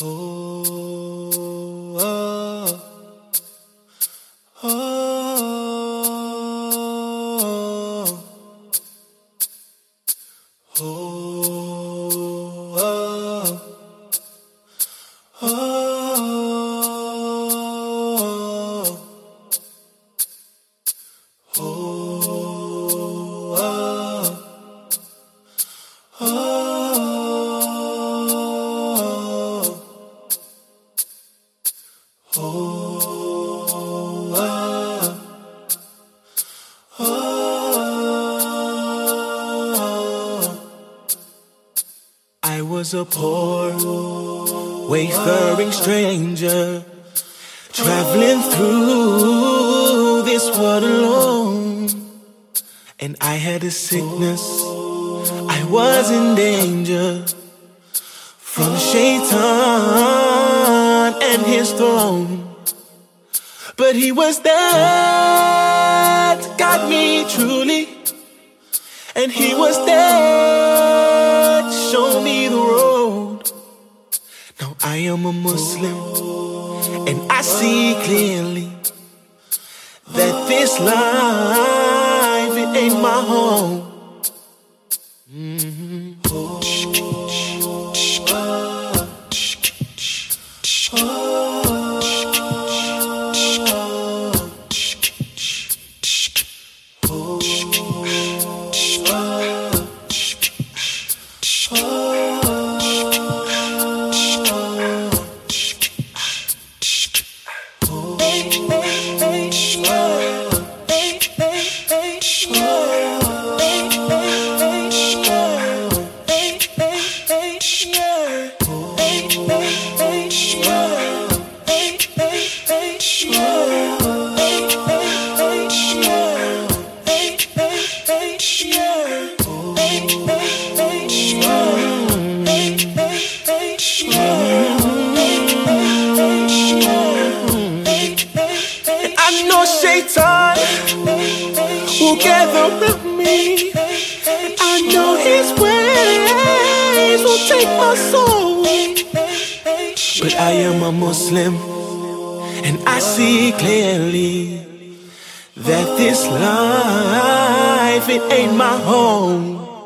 Oh, was a poor, wayfaring stranger, traveling through this world alone. And I had a sickness, I was in danger from Shaitan and his throne. But he was there to guide me truly, and he was there Muslim, and I see clearly that this life it ain't my home. I Shaitan will gather with me. I know his ways will take my soul. But I am a Muslim and I see clearly that this life it ain't my home.